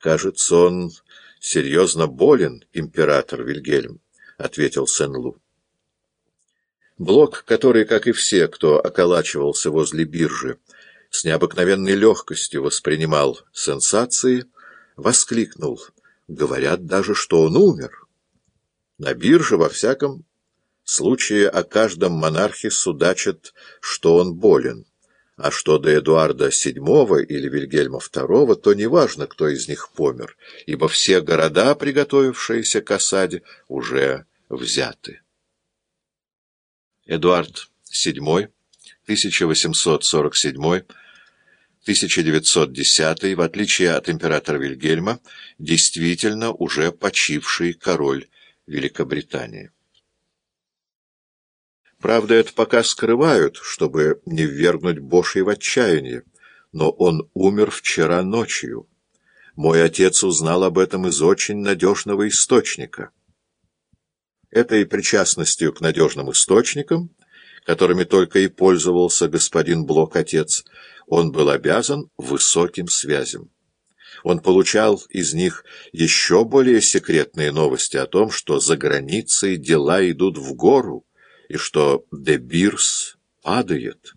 Кажется, он серьезно болен, император Вильгельм, — ответил Сен-Лу. Блок, который, как и все, кто околачивался возле биржи, с необыкновенной легкостью воспринимал сенсации, воскликнул. Говорят даже, что он умер. На бирже, во всяком случае, о каждом монархе судачат, что он болен. А что до Эдуарда VII или Вильгельма II, то неважно, кто из них помер, ибо все города, приготовившиеся к осаде, уже взяты. Эдуард VII, 1847-1910, в отличие от императора Вильгельма, действительно уже почивший король Великобритании. Правда, это пока скрывают, чтобы не ввергнуть Бошей в отчаяние, но он умер вчера ночью. Мой отец узнал об этом из очень надежного источника. Этой причастностью к надежным источникам, которыми только и пользовался господин Блок-отец, он был обязан высоким связям. Он получал из них еще более секретные новости о том, что за границей дела идут в гору, и что Дебирс падает.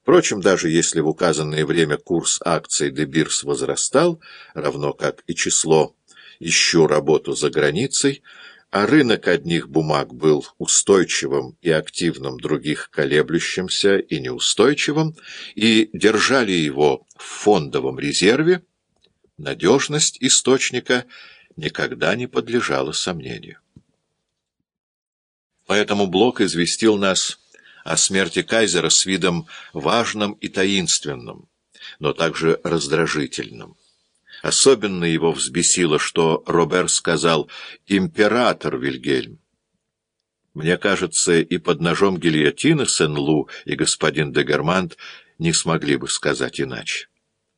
Впрочем, даже если в указанное время курс акций Дебирс возрастал, равно как и число «ищу работу за границей», а рынок одних бумаг был устойчивым и активным, других колеблющимся и неустойчивым, и держали его в фондовом резерве, надежность источника никогда не подлежала сомнению. Поэтому Блок известил нас о смерти Кайзера с видом важным и таинственным, но также раздражительным. Особенно его взбесило, что Робер сказал «император Вильгельм». Мне кажется, и под ножом гильотины Сен-Лу и господин де Германт не смогли бы сказать иначе.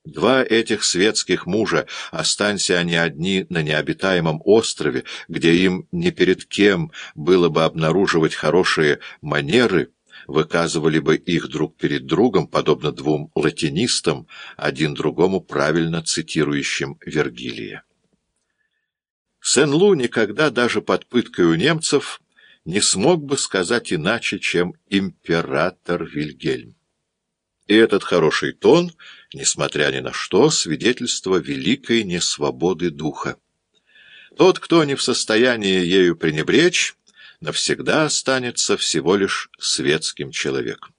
Два этих светских мужа, останься они одни на необитаемом острове, где им ни перед кем было бы обнаруживать хорошие манеры, выказывали бы их друг перед другом, подобно двум латинистам, один другому правильно цитирующим Вергилия. Сен-Лу никогда даже под пыткой у немцев не смог бы сказать иначе, чем «император Вильгельм». И этот хороший тон, несмотря ни на что, свидетельство великой несвободы духа. Тот, кто не в состоянии ею пренебречь, навсегда останется всего лишь светским человеком.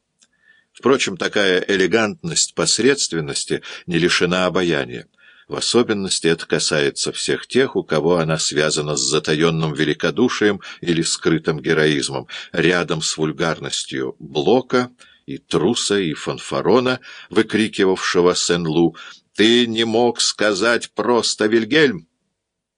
Впрочем, такая элегантность посредственности не лишена обаяния. В особенности это касается всех тех, у кого она связана с затаенным великодушием или скрытым героизмом, рядом с вульгарностью Блока — и Труса, и Фанфарона, выкрикивавшего Сен-Лу, «Ты не мог сказать просто, Вильгельм!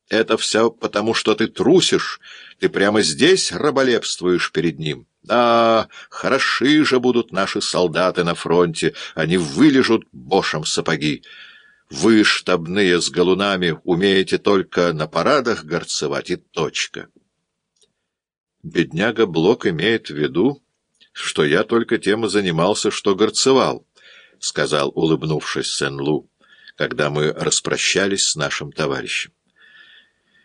Это все потому, что ты трусишь, ты прямо здесь раболепствуешь перед ним. Да, хороши же будут наши солдаты на фронте, они вылежут бошем сапоги. Вы, штабные с галунами, умеете только на парадах горцевать и точка». Бедняга Блок имеет в виду, что я только тем и занимался, что горцевал, — сказал, улыбнувшись Сен-Лу, когда мы распрощались с нашим товарищем.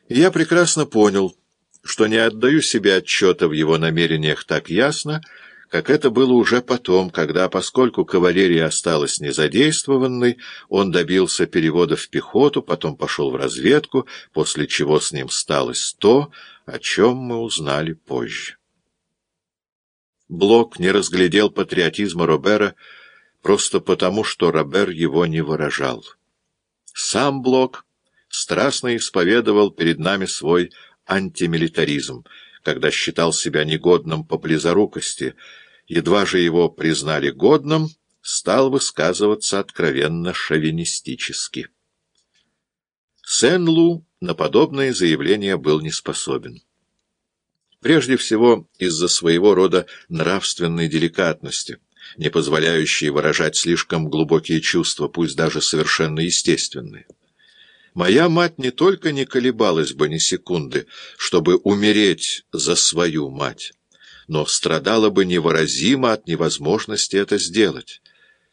я прекрасно понял, что не отдаю себе отчета в его намерениях так ясно, как это было уже потом, когда, поскольку кавалерия осталась незадействованной, он добился перевода в пехоту, потом пошел в разведку, после чего с ним сталось то, о чем мы узнали позже. Блок не разглядел патриотизма Робера просто потому, что Робер его не выражал. Сам Блок страстно исповедовал перед нами свой антимилитаризм, когда считал себя негодным по близорукости, едва же его признали годным, стал высказываться откровенно шовинистически. Сен-Лу на подобное заявление был не способен. Прежде всего из-за своего рода нравственной деликатности, не позволяющей выражать слишком глубокие чувства, пусть даже совершенно естественные. Моя мать не только не колебалась бы ни секунды, чтобы умереть за свою мать, но страдала бы невыразимо от невозможности это сделать.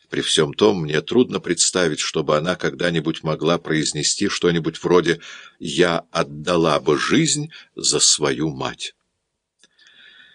При всем том, мне трудно представить, чтобы она когда-нибудь могла произнести что-нибудь вроде «я отдала бы жизнь за свою мать».